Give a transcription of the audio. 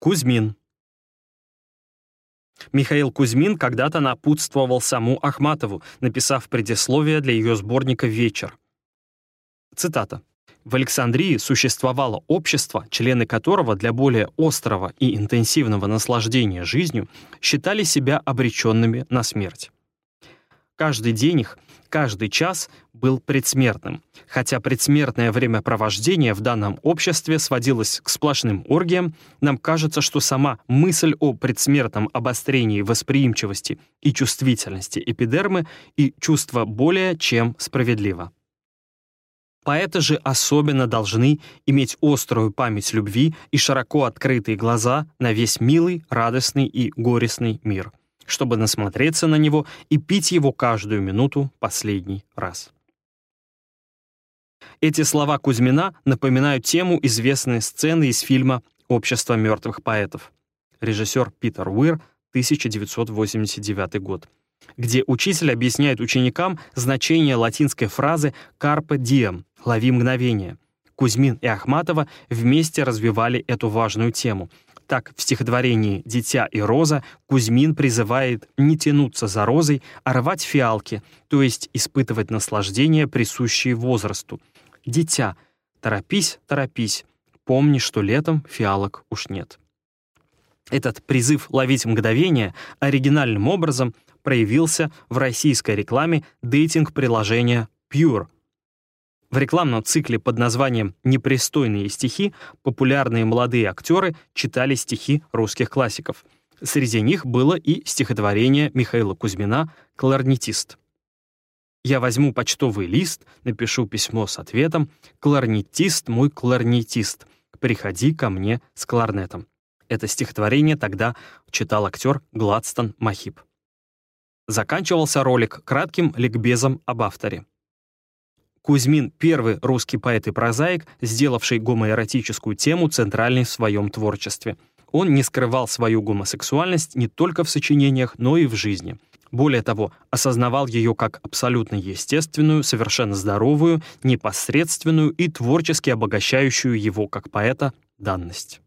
Кузьмин. Михаил Кузьмин когда-то напутствовал саму Ахматову, написав предисловие для ее сборника «Вечер». Цитата. В Александрии существовало общество, члены которого для более острого и интенсивного наслаждения жизнью считали себя обреченными на смерть. Каждый день их, каждый час был предсмертным, хотя предсмертное времяпровождение в данном обществе сводилось к сплошным оргиям, нам кажется, что сама мысль о предсмертном обострении восприимчивости и чувствительности эпидермы и чувство более чем справедливо. Поэты же особенно должны иметь острую память любви и широко открытые глаза на весь милый, радостный и горестный мир — чтобы насмотреться на него и пить его каждую минуту последний раз. Эти слова Кузьмина напоминают тему известной сцены из фильма «Общество мертвых поэтов». Режиссер Питер Уир, 1989 год где учитель объясняет ученикам значение латинской фразы «carpe diem» — «лови мгновение». Кузьмин и Ахматова вместе развивали эту важную тему — так, в стихотворении «Дитя и роза» Кузьмин призывает не тянуться за розой, а рвать фиалки, то есть испытывать наслаждение, присущее возрасту. «Дитя, торопись, торопись, помни, что летом фиалок уж нет». Этот призыв ловить мгновение оригинальным образом проявился в российской рекламе дейтинг-приложения Pure — в рекламном цикле под названием «Непристойные стихи» популярные молодые актеры читали стихи русских классиков. Среди них было и стихотворение Михаила Кузьмина «Кларнетист». Я возьму почтовый лист, напишу письмо с ответом «Кларнетист, мой кларнетист, приходи ко мне с кларнетом». Это стихотворение тогда читал актер Гладстон Махип. Заканчивался ролик кратким ликбезом об авторе. Кузьмин — первый русский поэт и прозаик, сделавший гомоэротическую тему центральной в своем творчестве. Он не скрывал свою гомосексуальность не только в сочинениях, но и в жизни. Более того, осознавал ее как абсолютно естественную, совершенно здоровую, непосредственную и творчески обогащающую его как поэта данность.